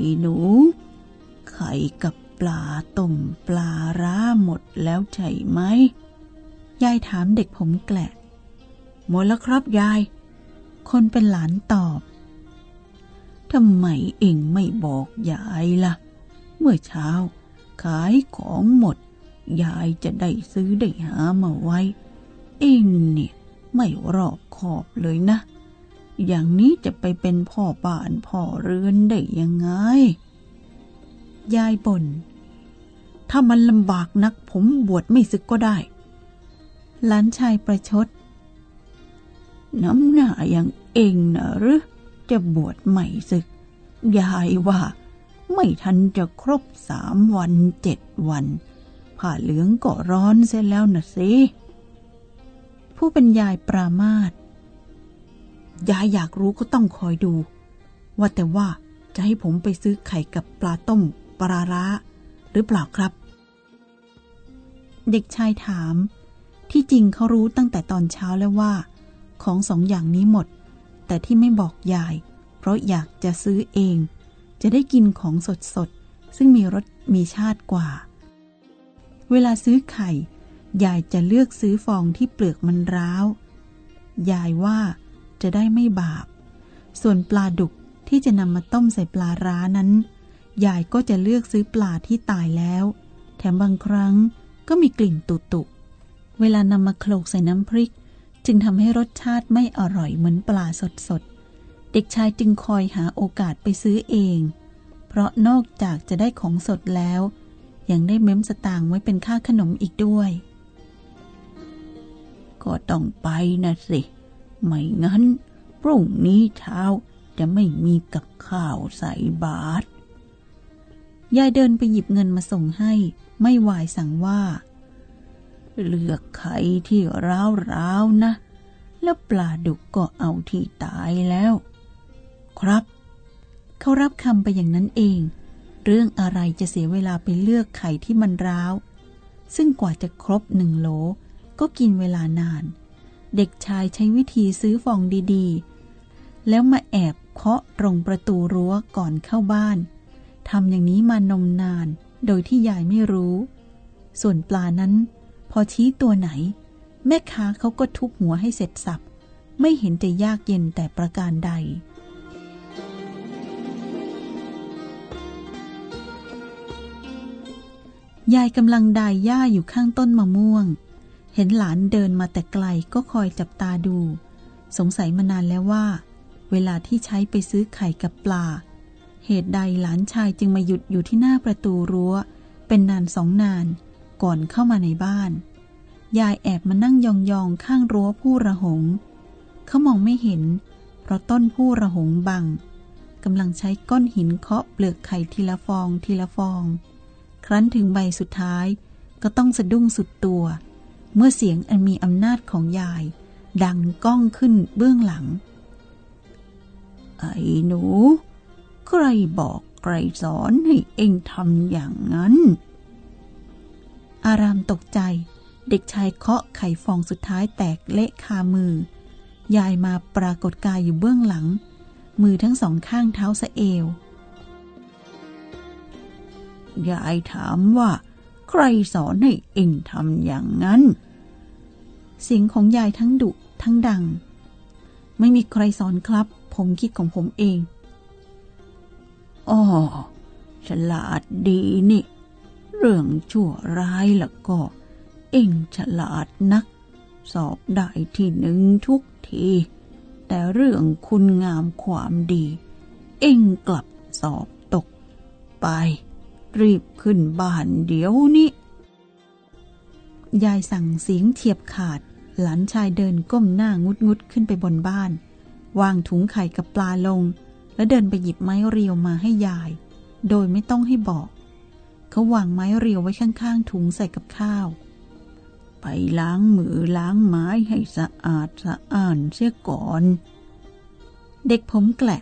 อ้หนู ไข่กับปลาต้มปลาร้าหมดแล้วใช่ไหม ยายถามเด็กผมแกละหมดแล้วครับยาย คนเป็นหลานตอบทำไมเองไม่บอกยายละ่ะ เมื่อเช้า ขายของหมด ยายจะได้ซื้อได้หามาไว้ เองเนี่ยไม่รอบขอบเลยนะ อย่างนี้จะไปเป็นพ่อบ้านพ่อเรือนได้ยังไง ยายบน่น ถ้ามันลำบากนักผมบวชไม่ศึกก็ได้ หลานชายประชด น้ำหน้าอย่างเองนะหรือจะบวชไม่ศึก ยายว่า ไม่ทันจะครบสามวันเจ็ดวันผ้าเหลืองก็ร้อนเสียแล้วนะสิผู้เป็นยายปรามาต ยายอยากรู้ก็ต้องคอยดู ว่าแต่ว่าจะให้ผมไปซื้อไข่กับปลาต้มปลาร้า หรือเปล่าครับ เด็กชายถาม ที่จริงเขารู้ตั้งแต่ตอนเช้าแล้วว่า ของสองอย่างนี้หมด แต่ที่ไม่บอกยาย เพราะอยากจะซื้อเอง จะได้กินของสดสดซึ่งมีรสมีชาติกว่า เวลาซื้อไข่ ยายจะเลือกซื้อฟองที่เปลือกมันร้าว ยายว่า จะได้ไม่บาป ส่วนปลาดุกที่จะนำมาต้มใส่ปลาร้านั้น ยายก็จะเลือกซื้อปลาที่ตายแล้ว แถมบางครั้งก็มีกลิ่นตุตุเวลานำมาโขลกใส่น้ำพริก จึงทำให้รสชาติไม่อร่อยเหมือนปลาสดๆเด็กชายจึงคอยหาโอกาสไปซื้อเอง เพราะนอกจากจะได้ของสดแล้ว ยังได้เม้มสตางค์ไว้เป็นค่าขนมอีกด้วย ก็ต้องไปนะสิ ไม่งั้น พรุ่งนี้เช้าจะไม่มีกับข้าวใส่บาตรยายเดินไปหยิบเงินมาส่งให้ ไม่วายสั่งว่า เลือกไข่ที่ร้าวๆนะ แล้วปลาดุกก็เอาที่ตายแล้ว ครับ เขารับคำไปอย่างนั้นเอง เรื่องอะไรจะเสียเวลาไปเลือกไข่ที่มันร้าว ซึ่งกว่าจะครบหนึ่งโหลก็กินเวลานาน เด็กชายใช้วิธีซื้อฟองดีๆ แล้วมาแอบเคาะตรงประตูรั้วก่อนเข้าบ้านทำอย่างนี้มานมนาน โดยที่ยายไม่รู้ ส่วนปลานั้น พอชี้ตัวไหน แม่ค้าเขาก็ทุบหัวให้เสร็จสับ ไม่เห็นจะยากเย็นแต่ประการใดยายกำลังดายหญ้าอยู่ข้างต้นมะม่วง ห็นหลานเดินมาแต่ไกลก็คอยจับตาดู สงสัยมานานแล้วว่า เวลาที่ใช้ไปซื้อไข่กับปลา เหตุใดหลานชายจึงมาหยุดอยู่ที่หน้าประตูรั้ว เป็นนานสองนาน ก่อนเข้ามาในบ้าน ยายแอบมานั่งยองๆข้างรั้วผู้ระหง เขามองไม่เห็น เพราะต้นผู้ระหงบังกำลังใช้ก้อนหินเคาะเปลือกไข่ทีละฟองทีละฟอง ครั้นถึงใบสุดท้ายก็ต้องสะดุ้งสุดตัวเเมื่อเสียงอันมีอำนาจของยาย ดังก้องขึ้นเบื้องหลัง ไอ้หนู ใครบอกใครสอนให้เองทำอย่างนั้น อารามตกใจ เด็กชายเคาะไข่ฟองสุดท้ายแตกเละคามือ ยายมาปรากฏกายอยู่เบื้องหลัง มือทั้งสองข้างเท้าสะเอว ยายถามว่า ใครสอนให้เองทำอย่างนั้น เสียงของยายทั้งดุทั้งดัง ไม่มีใครสอนครับ ผมคิดของผมเองอ๋อฉลาดดีนี่ เรื่องชั่วร้ายละก็ เอ็งฉลาดนัก สอบได้ที่หนึ่งทุกที แต่เรื่องคุณงามความดี เอ็งกลับสอบตกไป รีบขึ้นบ้านเดี๋ยวนี้ ยายสั่งเสียงเทียบขาด หลานชายเดินก้มหน้างุดงุดขึ้นไปบนบ้าน วางถุงไข่กับปลาลง แล้วเดินไปหยิบไม้เรียวมาให้ยาย โดยไม่ต้องให้บอก เขาวางไม้เรียวไว้ข้างๆถุงใส่กับข้าว ไปล้างมือล้างไม้ให้สะอาดสะอ้านเสียก่อน เด็กผมแกละ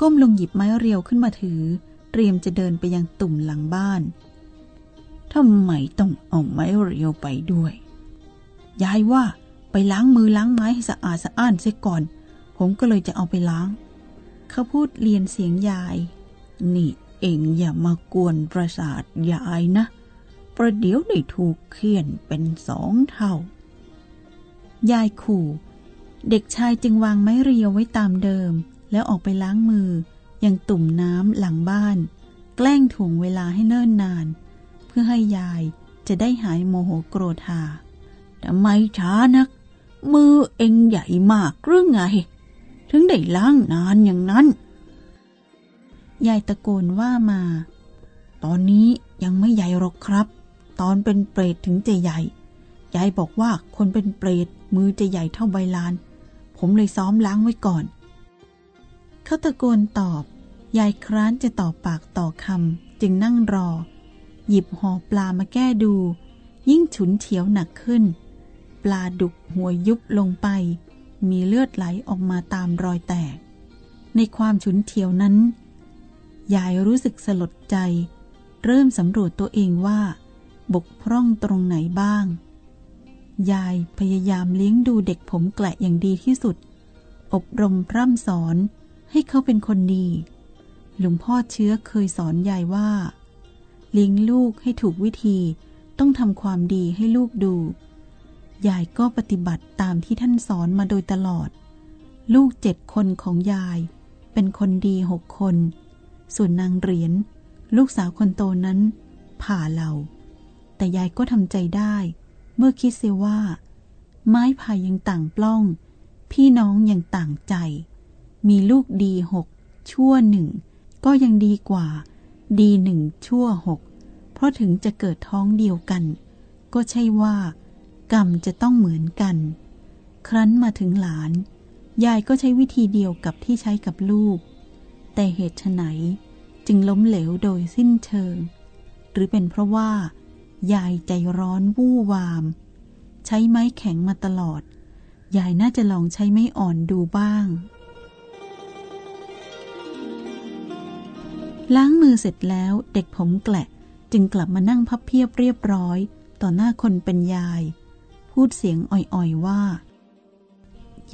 ก้มลงหยิบไม้เรียวขึ้นมาถือ เตรียมจะเดินไปยังตุ่มหลังบ้านทำไมต้องเอาไม้เรียวไปด้วย ยายว่าไปล้างมือล้างไม้ให้สะอาดสะอ้านเสียก่อน ผมก็เลยจะเอาไปล้าง เขาพูดเรียนเสียงยาย นี่เองอย่ามากวนประสาทยายนะ ประเดี๋ยวได้ถูกเคี่ยนเป็นสองเท่า ยายขู่ เด็กชายจึงวางไม้เรียวไว้ตามเดิม แล้วออกไปล้างมือ ยังตุ่มน้ำหลังบ้าน แกล้งถ่วงเวลาให้เนิ่นนาน เพื่อให้ยายจะได้หายโมโหโกรธหาทำไมช้านัก มือเองใหญ่มากหรือไง ถึงได้ล้างนานอย่างนั้น ยายตะโกนว่ามา ตอนนี้ยังไม่ใหญ่หรอกครับ ตอนเป็นเปรตถึงจะใหญ่ ยายบอกว่าคนเป็นเปรตมือจะใหญ่เท่าใบลาน ผมเลยซ้อมล้างไว้ก่อน เขาตะโกนตอบ ยายคร้านจะต่อปากต่อคำจึงนั่งรอ หยิบห่อปลามาแก้ดู ยิ่งฉุนเฉียวหนักขึ้น ปลาดุกหัวยุบลงไป มีเลือดไหลออกมาตามรอยแตก ในความฉุนเฉียวนั้น ยายรู้สึกสลดใจ เริ่มสำรวจตัวเองว่า บกพร่องตรงไหนบ้างยายพยายามเลี้ยงดูเด็กผมแกละอย่างดีที่สุด อบรมพร่ำสอน ให้เขาเป็นคนดี หลวงพ่อเชื้อเคยสอนยายว่าเลี้ยงลูกให้ถูกวิธีต้องทำความดีให้ลูกดู ยายก็ปฏิบัติตามที่ท่านสอนมาโดยตลอด ลูกเจ็ดคนของยาย เป็นคนดีหกคน ส่วนนางเหรียญลูกสาวคนโตนั้น ผ่าเรา แต่ยายก็ทำใจได้ เมื่อคิดเสียว่า ไม้พายยังต่างปล้อง พี่น้องยังต่างใจ มีลูกดีหกชั่วหนึ่งก็ยังดีกว่า ดีหนึ่งชั่วหกเพราะถึงจะเกิดท้องเดียวกัน ก็ใช่ว่า กรรมจะต้องเหมือนกัน ครั้นมาถึงหลาน ยายก็ใช้วิธีเดียวกับที่ใช้กับลูก แต่เหตุไหนจึงล้มเหลวโดยสิ้นเชิง หรือเป็นเพราะว่า ยายใจร้อนวู่วาม ใช้ไม้แข็งมาตลอด ยายน่าจะลองใช้ไม้อ่อนดูบ้าง ล้างมือเสร็จแล้วเด็กผมแกละจึงกลับมานั่งพับเพียบเรียบร้อย ต่อหน้าคนเป็นยาย พูดเสียงอ่อยๆว่า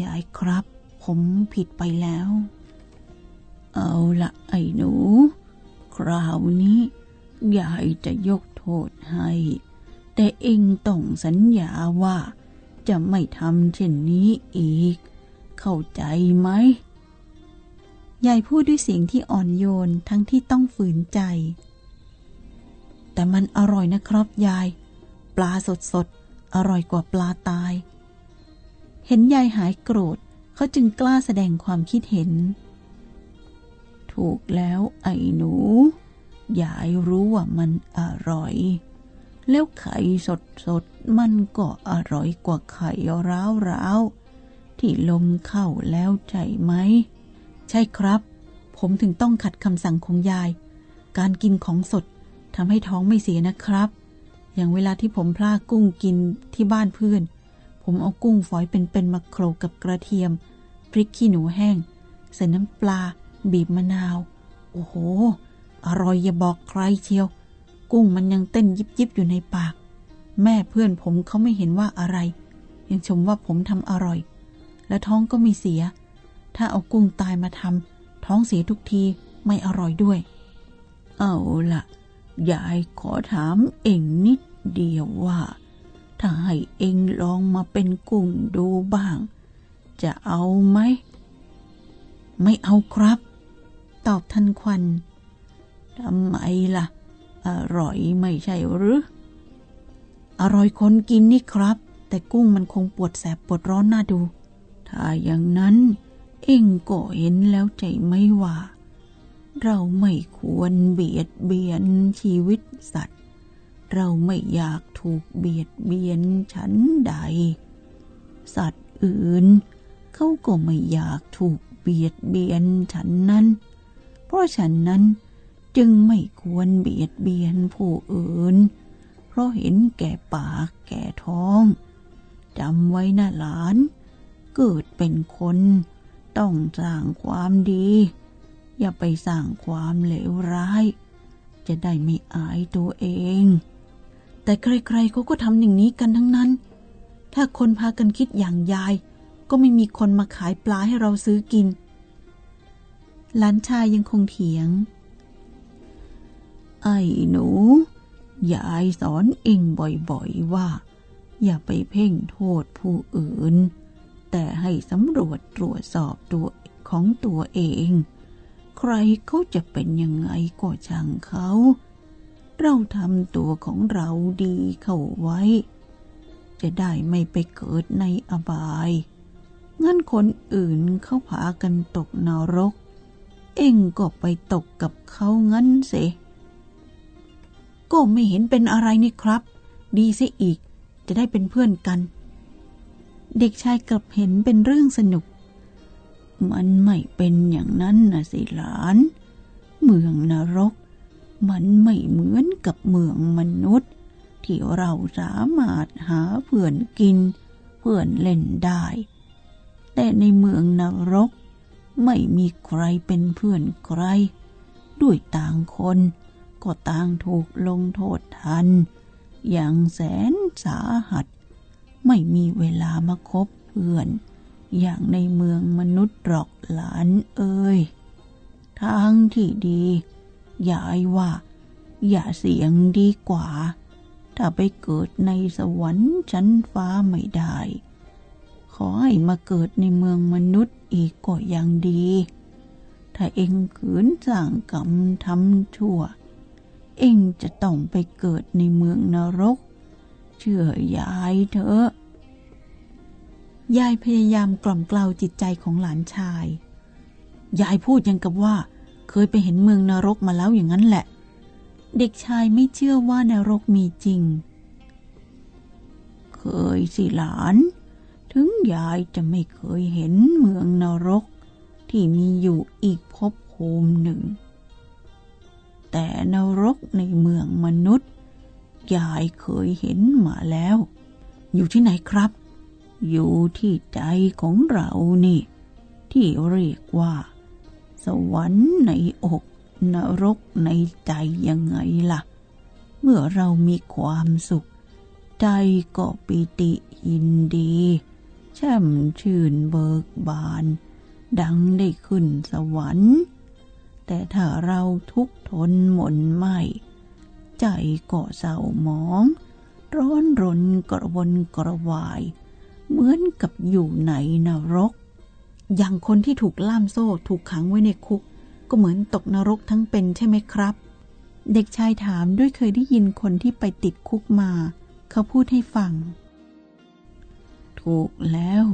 ยายครับ ผมผิดไปแล้ว เอาละไอ้หนู คราวนี้ ยายจะยกโทษให้ แต่เองต้องสัญญาว่า จะไม่ทำเช่นนี้อีก เข้าใจไหม ยายพูดด้วยเสียงที่อ่อนโยนทั้งที่ต้องฝืนใจ แต่มันอร่อยนะครับยาย ปลาสดๆอร่อยกว่าปลาตาย เห็นยายหายโกรธเขาจึงกล้าแสดงความคิดเห็น ถูกแล้วไอ้หนู ยายรู้ว่ามันอร่อย แล้วไข่สดสดมันก็อร่อยกว่าไข่ร้าวร้าวที่ลมเข้าแล้วใช่ไหม ใช่ครับ ผมถึงต้องขัดคำสั่งของยาย การกินของสดทำให้ท้องไม่เสียนะครับ อย่างเวลาที่ผมพลากุ้งกินที่บ้านเพื่อน ผมเอากุ้งฝอยเป็นๆมาโขลกกับกระเทียม พริกขี้หนูแห้ง ใส่น้ำปลา บีบมะนาว โอ้โห อร่อยอย่าบอกใครเชียว กุ้งมันยังเต้นยิบยิบอยู่ในปาก แม่เพื่อนผมเขาไม่เห็นว่าอะไร ยังชมว่าผมทำอร่อย และท้องก็ไม่เสีย ถ้าเอากุ้งตายมาทำท้องเสียทุกทีไม่อร่อยด้วย เอาละยายขอถามเองนิดเดียวว่า ถ้าให้เองลองมาเป็นกุ้งดูบ้าง จะเอาไหม ไม่เอาครับ ตอบทันควันทำไมล่ะ อร่อยไม่ใช่หรือ อร่อยคนกินนี่ครับ แต่กุ้งมันคงปวดแสบปวดร้อนน่าดู ถ้าอย่างนั้น เองก็เห็นแล้วใจไม่ว่า เราไม่ควรเบียดเบียนชีวิตสัตว์ เราไม่อยากถูกเบียดเบียนฉันใด สัตว์อื่น เขาก็ไม่อยากถูกเบียดเบียนฉันนั้น เพราะฉันนั้นจึงไม่ควรเบียดเบียนผู้อื่น เพราะเห็นแก่ปากแก่ท้องจำไว้นะหลาน เกิดเป็นคน ต้องสร้างความดี อย่าไปสร้างความเลวร้าย จะได้ไม่อายตัวเอง แต่ใครๆเขาก็ทำอย่างนี้กันทั้งนั้น ถ้าคนพากันคิดอย่างยาย ก็ไม่มีคนมาขายปลาให้เราซื้อกิน หลานชายยังคงเถียง ไอ้หนูยายสอนเองบ่อยๆว่า อย่าไปเพ่งโทษผู้อื่น แต่ให้สำรวจตรวจสอบตัวของตัวเอง ใครเขาจะเป็นยังไงก็ช่างเขา เราทำตัวของเราดีเข้าไว้ จะได้ไม่ไปเกิดในอบายงั้นคนอื่นเขาพากันตกนรก เอ็งก็ไปตกกับเขางั้นเสก็ไม่เห็นเป็นอะไรนี่ครับ ดีเสียอีกจะได้เป็นเพื่อนกัน เด็กชายกลับเห็นเป็นเรื่องสนุก มันไม่เป็นอย่างนั้นนะสิหลาน เมืองนรก มันไม่เหมือนกับเมืองมนุษย์ ที่เราสามารถหาเพื่อนกิน เพื่อนเล่นได้ แต่ในเมืองนรก ไม่มีใครเป็นเพื่อนใคร ด้วยต่างคน ก็ต่างถูกลงโทษทัน อย่างแสนสาหัส ไม่มีเวลามาคบเพื่อน อย่างในเมืองมนุษย์หรอกหลานเอ้ยทางที่ดีอย่ายว่า อย่าเสียงดีกว่า ถ้าไปเกิดในสวรรค์ชั้นฟ้าไม่ได้ ขอให้มาเกิดในเมืองมนุษย์อีกก็ยังดี ถ้าเองขืนสั่างกรรมทำชั่ว เองจะต้องไปเกิดในเมืองนรก เชื่อยายเถอะยายพยายามกล่อมเกลาจิตใจของหลานชาย ยายพูดยังกับว่า เคยไปเห็นเมืองนรกมาแล้วอย่างนั้นแหละ เด็กชายไม่เชื่อว่านรกมีจริง เคยสิหลาน ถึงยายจะไม่เคยเห็นเมืองนรก ที่มีอยู่อีกภพภูมิหนึ่ง แต่นรกในเมืองมนุษย์ ยายเคยเห็นมาแล้ว อยู่ที่ไหนครับ อยู่ที่ใจของเรานี่ ที่เรียกว่า สวรรค์ในอกนรกในใจยังไงล่ะ เมื่อเรามีความสุข ใจก็ปิติยินดีแช่มชื่นเบิกบาน ดังได้ขึ้นสวรรค์ แต่ถ้าเราทุกข์ทนหม่นไหม ใจก็เศร้าหมอง ร้อนรนกระวนกระวาย เหมือนกับอยู่ในนรก อย่างคนที่ถูกล่ามโซ่ถูกขังไว้ในคุก ก็เหมือนตกนรกทั้งเป็นใช่ไหมครับ เด็กชายถามด้วยเคยได้ยินคนที่ไปติดคุกมา เขาพูดให้ฟัง ถูกแล้ว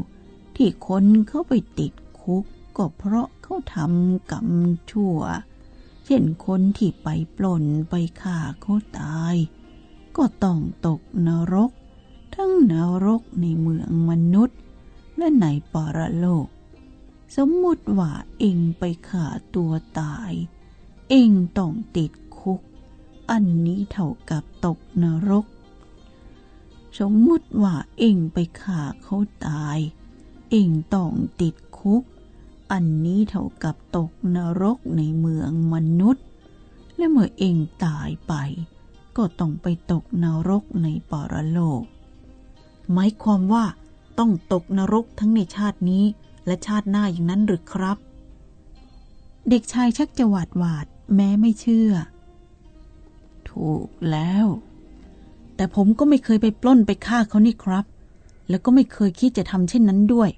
ที่คนเขาไปติดคุกก็เพราะเขาทำกรรมชั่ว เช่นคนที่ไปปล้นไปฆ่าเขาตาย ก็ต้องตกนรก ทั้งนรกในเมืองมนุษย์ และในปรโลก สมมติว่าเองไปฆ่าตัวตาย เองต้องติดคุก อันนี้เท่ากับตกนรก สมมติว่าเองไปฆ่าเขาตาย เองต้องติดคุก อันนี้เท่ากับตกนรกในเมืองมนุษย์ และเมื่อเองตายไป ก็ต้องไปตกนรกในปรโลก หมายความว่าต้องตกนรกทั้งในชาตินี้และชาติหน้าอย่างนั้นหรือครับ เด็กชายชักจะหวาดหวาดแม้ไม่เชื่อ ถูกแล้ว แต่ผมก็ไม่เคยไปปล้นไปฆ่าเขานี่ครับ แล้วก็ไม่เคยคิดจะทำเช่นนั้นด้วย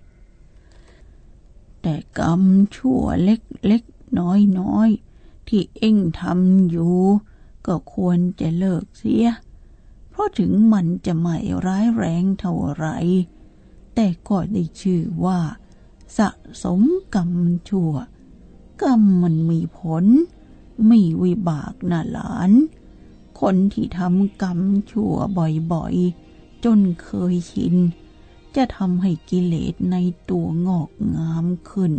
แต่กรรมชั่วเล็กๆน้อยๆ ที่เอ็งทำอยู่ ก็ควรจะเลิกเสีย เพราะถึงมันจะไม่ร้ายแรงเท่าไร แต่ก็ได้ชื่อว่า สะสมกรรมชั่ว กรรมมันมีผล มีวิบากน่ะหลาน คนที่ทำกรรมชั่วบ่อยๆ จนเคยชิน จะทำให้กิเลสในตัวงอกงามขึ้น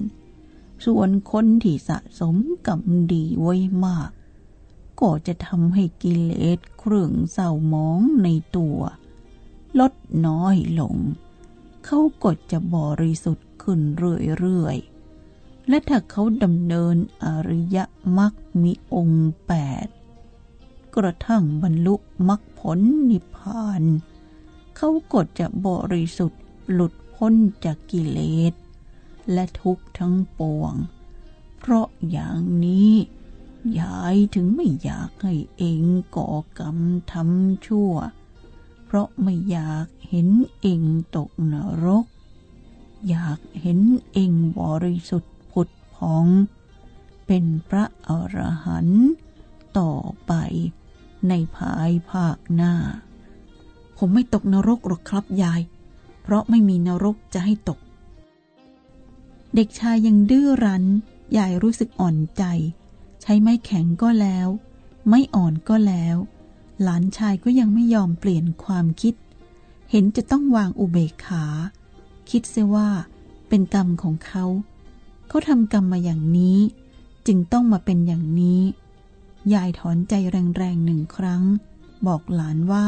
ส่วนคนที่สะสมกรรมดีไว้มาก ก็จะทำให้กิเลสเครื่องเศร้าหมองในตัว ลดน้อยลง เขาก็จะบริสุทธิ์ขึ้นเรื่อยๆ และถ้าเขาดำเนินอริยมรรคมีองค์แปดกระทั่งบรรลุมรรคผลนิพพาน เขาก็จะบริสุทธิ์ หลุดพ้นจากกิเลส และทุกข์ทั้งปวง เพราะอย่างนี้ยายถึงไม่อยากให้เองก่อกรรมทำชั่ว เพราะไม่อยากเห็นเองตกนรก อยากเห็นเองบริสุทธิ์ผุดพอง เป็นพระอรหันต์ต่อไปในภายภาคหน้า ผมไม่ตกนรกหรอกครับยาย เพราะไม่มีนรกจะให้ตก เด็กชายยังดื้อรั้นยายรู้สึกอ่อนใจ ใช้ไม้แข็งก็แล้ว ไม่อ่อนก็แล้ว หลานชายก็ยังไม่ยอมเปลี่ยนความคิด เห็นจะต้องวางอุเบกขา คิดเสียว่า เป็นกรรมของเขา เขาทำกรรมมาอย่างนี้ จึงต้องมาเป็นอย่างนี้ ยายถอนใจแรงๆหนึ่งครั้ง บอกหลานว่า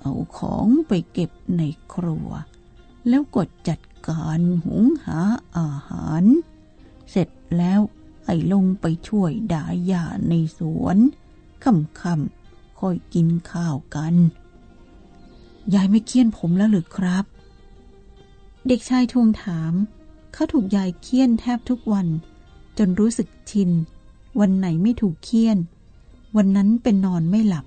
เอาของไปเก็บในครัว แล้วกดจัดการหุงหาอาหาร เสร็จแล้วไอ้ลงไปช่วยดาหญ้าในสวนค่ำๆค่อยกินข้าวกัน ยายไม่เคี่ยนผมแล้วหรือครับ เด็กชายทวงถาม เขาถูกยายเคี่ยนแทบทุกวัน จนรู้สึกชิน วันไหนไม่ถูกเคี่ยน วันนั้นเป็นนอนไม่หลับ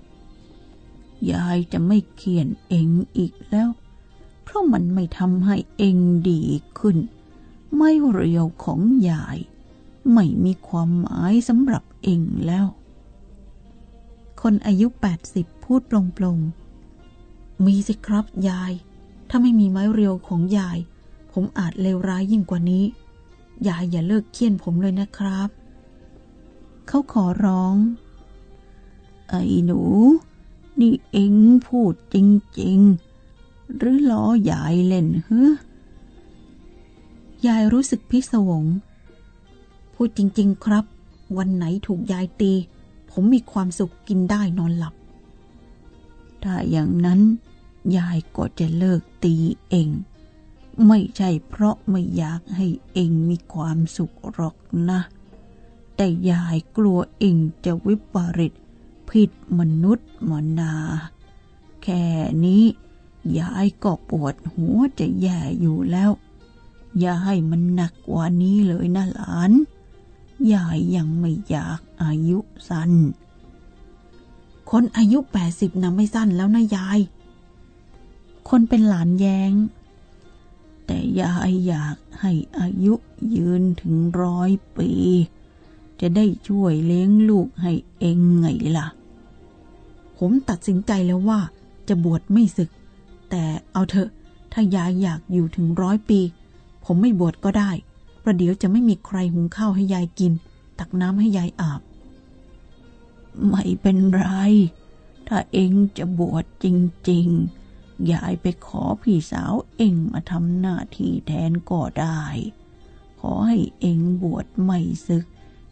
ยายจะไม่เขียนเองอีกแล้ว เพราะมันไม่ทำให้เองดีขึ้น ไม่เรียวของยาย ไม่มีความหมายสำหรับเองแล้ว คนอายุ 80 พูดปลงๆมีสิครับยาย ถ้าไม่มีไม้เรียวของยาย ผมอาจเลวร้ายยิ่งกว่านี้ ยายอย่าเลิกเคี่ยนผมเลยนะครับ เขาขอร้อง ไอ้หนู นี่เองพูดจริง ๆ หรือล้อยายเล่นเฮ้ยายรู้สึกพิศวง พูดจริง ๆ ครับ วันไหนถูกยายตี ผมมีความสุขกินได้นอนหลับ ถ้าอย่างนั้น ยายก็จะเลิกตีเอง ไม่ใช่เพราะไม่อยากให้เองมีความสุขหรอกนะ แต่ยายกลัวเองจะวิปริต ผิดมนุษย์มนา แค่นี้ยายก็ปวดหัวจะแย่อยู่แล้ว อย่าให้มันหนักกว่านี้เลยนะหลานยายยังไม่อยากอายุสั้น คนอายุแปดสิบนะไม่สั้นแล้วนะยาย คนเป็นหลานแยง้ง แต่ยายอยากให้อายุยืนถึงร้อยปี จะได้ช่วยเลี้ยงลูกให้เองไงล่ะ ผมตัดสินใจแล้วว่า จะบวชไม่ศึก แต่เอาเถอะ ถ้ายายอยากอยู่ถึงร้อยปี ผมไม่บวชก็ได้ ประเดี๋ยวจะไม่มีใครหุงข้าวให้ยายกิน ตักน้ำให้ยายอาบ ไม่เป็นไร ถ้าเองจะบวชจริง ๆ ยายไปขอพี่สาวเองมาทำหน้าที่แทนก็ได้ ขอให้เองบวชไม่ศึก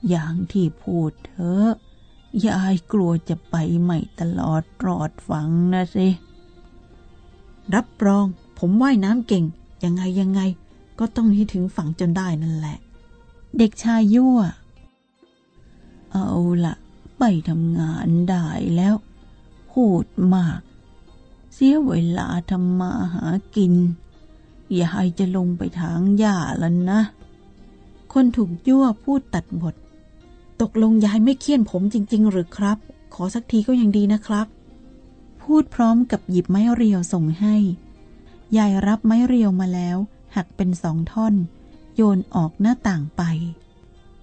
อย่างที่พูดเถอะ ยายกลัวจะไปไม่ตลอดรอดฝังนะสิ รับรอง ผมว่ายน้ำเก่ง ยังไงยังไง ก็ต้องให้ถึงฝั่งจนได้นั่นแหละ เด็กชายยั่ว เอาละไปทำงานได้แล้ว พูดมาก เสียเวลาทำมาหากิน ยายจะลงไปทางหญ้าแล้วนะ คนถูกยั่วพูดตัดบท ตกลงยายไม่เคี่ยนผมจริง ๆ หรือครับ ขอสักทีก็ยังดีนะครับ พูดพร้อมกับหยิบไม้เรียวส่งให้ ยายรับไม้เรียวมาแล้ว หักเป็นสองท่อน โยนออกหน้าต่างไป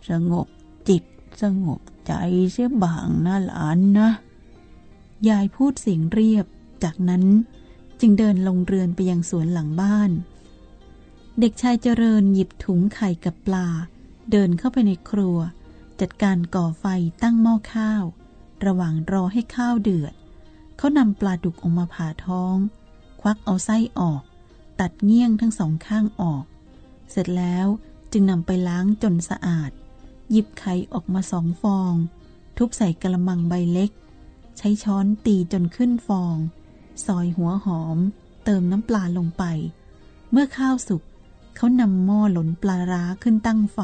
สงบจิตสงบใจเสียบางนะหลานนะ ยายพูดเสียงเรียบ จากนั้นจึงเดินลงเรือนไปยังสวนหลังบ้าน เด็กชายเจริญหยิบถุงไข่กับปลา เดินเข้าไปในครัว จัดการก่อไฟตั้งหม้อข้าว ระหว่างรอให้ข้าวเดือด เขานำปลาดุกออกมาผ่าท้อง ควักเอาไส้ออก ตัดเงี้ยงทั้งสองข้างออก เสร็จแล้วจึงนำไปล้างจนสะอาด หยิบไข่ออกมาสองฟอง ทุบใส่กระมังใบเล็ก ใช้ช้อนตีจนขึ้นฟอง ซอยหัวหอม เติมน้ำปลาลงไป เมื่อข้าวสุกเขานำหม้อหลนปลาร้าขึ้นตั้งไฟ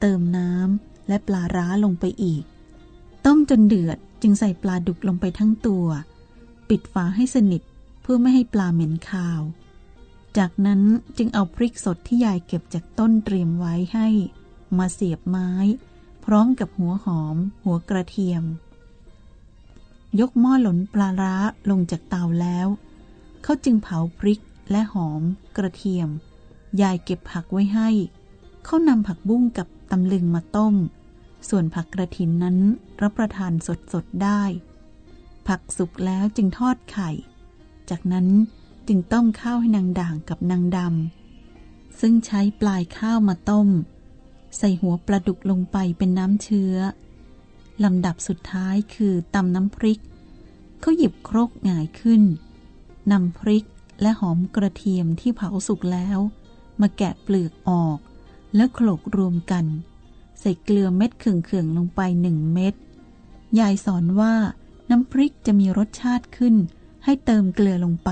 เติมน้ำ และปลาร้าลงไปอีก ต้มจนเดือดจึงใส่ปลาดุกลงไปทั้งตัว ปิดฝาให้สนิทเพื่อไม่ให้ปลาเหม็นคาว จากนั้นจึงเอาพริกสดที่ยายเก็บจากต้นเตรียมไว้ให้ มาเสียบไม้ พร้อมกับหัวหอม หัวกระเทียม ยกหม้อหลนปลาร้าลงจากเตาแล้ว เขาจึงเผาพริกและหอม กระเทียม ยายเก็บผักไว้ให้ เขานำผักบุ้งกับตำลึงมาต้ม ส่วนผักกระถินนั้นรับประทานสดๆได้ ผักสุกแล้วจึงทอดไข่ จากนั้นจึงต้มข้าวให้นางด่างกับนางดำ ซึ่งใช้ปลายข้าวมาต้ม ใส่หัวปลาดุกลงไปเป็นน้ำเชื้อ ลำดับสุดท้ายคือตำน้ำพริก เขาหยิบครกหงายขึ้นนำพริกและหอมกระเทียมที่เผาสุกแล้ว มาแกะเปลือกออก แล้วโขลกรวมกัน ใส่เกลือเม็ดเขื่องๆลงไปหนึ่งเม็ด ยายสอนว่าน้ำพริกจะมีรสชาติขึ้น ให้เติมเกลือลงไป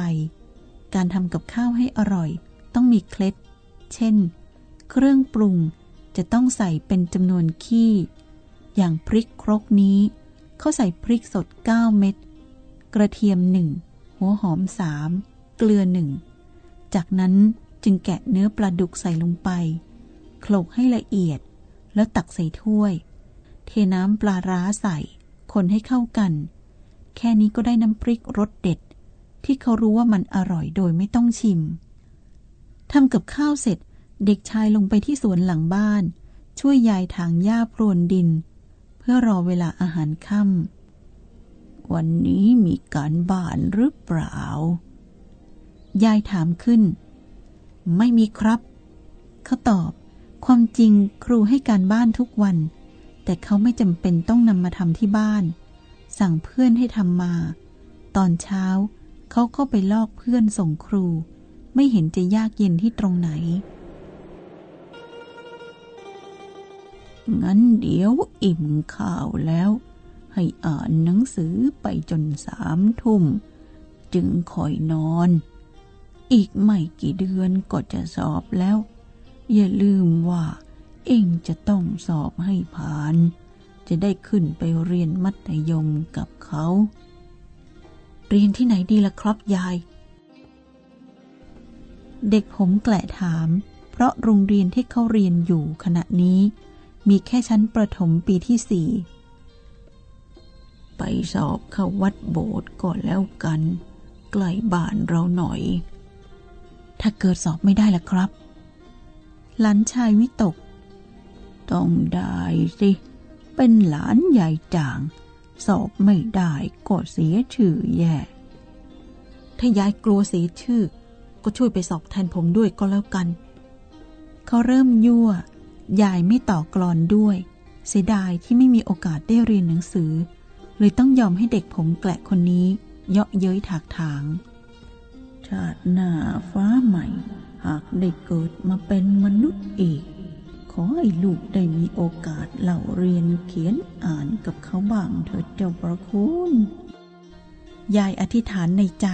การทำกับข้าวให้อร่อย ต้องมีเคล็ด เช่น เครื่องปรุงจะต้องใส่เป็นจำนวนขี้ อย่างพริกครกนี้ เขาใส่พริกสด 9 เม็ด กระเทียมหนึ่ง หัวหอมสาม เกลือหนึ่ง จากนั้นจึงแกะเนื้อปลาดุกใส่ลงไป โขลกให้ละเอียด แล้วตักใส่ถ้วย เทน้ำปลาร้าใส่ คนให้เข้ากัน แค่นี้ก็ได้น้ำพริกรสเด็ด ที่เขารู้ว่ามันอร่อยโดยไม่ต้องชิมทำกับข้าวเสร็จ เด็กชายลงไปที่สวนหลังบ้าน ช่วยยายถางหญ้าโพรวนดิน เพื่อรอเวลาอาหารค่ำวันนี้มีการบ้านหรือเปล่า ยายถามขึ้น ไม่มีครับ เขาตอบ ความจริงครูให้การบ้านทุกวัน แต่เขาไม่จำเป็นต้องนำมาทำที่บ้าน สั่งเพื่อนให้ทำมา ตอนเช้าเขาก็ไปลอกเพื่อนส่งครู ไม่เห็นจะยากเย็นที่ตรงไหน งั้นเดี๋ยวอิ่มข้าวแล้ว ให้อ่านหนังสือไปจนสามทุ่ม จึงคอยนอน อีกไม่กี่เดือนก็จะสอบแล้ว อย่าลืมว่า เองจะต้องสอบให้ผ่าน จะได้ขึ้นไปเรียนมัธยมกับเขา เรียนที่ไหนดีล่ะครับยาย เด็กผมแกละถาม เพราะโรงเรียนที่เขาเรียนอยู่ขณะนี้ มีแค่ชั้นประถมปีที่สี่ไปสอบเข้าวัดโบสถ์ก่อนแล้วกัน ใกล้บ้านเราหน่อย ถ้าเกิดสอบไม่ได้ล่ะครับ หลานชายวิตก ต้องได้สิ เป็นหลานใหญ่จาง สอบไม่ได้ก็เสียชื่อแย่ ถ้ายายกลัวเสียชื่อ ก็ช่วยไปสอบแทนผมด้วยก็แล้วกัน เขาเริ่มยั่ว ยายไม่ต่อกลอนด้วย เสียดายที่ไม่มีโอกาสได้เรียนหนังสือ เลยต้องยอมให้เด็กผมแกละคนนี้ เยาะเย้ยถากถางชาติหน้าฟ้าใหม่ หากได้เกิดมาเป็นมนุษย์อีก ขอให้ลูกได้มีโอกาสเล่าเรียนเขียนอ่านกับเขาบ้างเถิดเจ้าประคุณ ยายอธิษฐานในใจ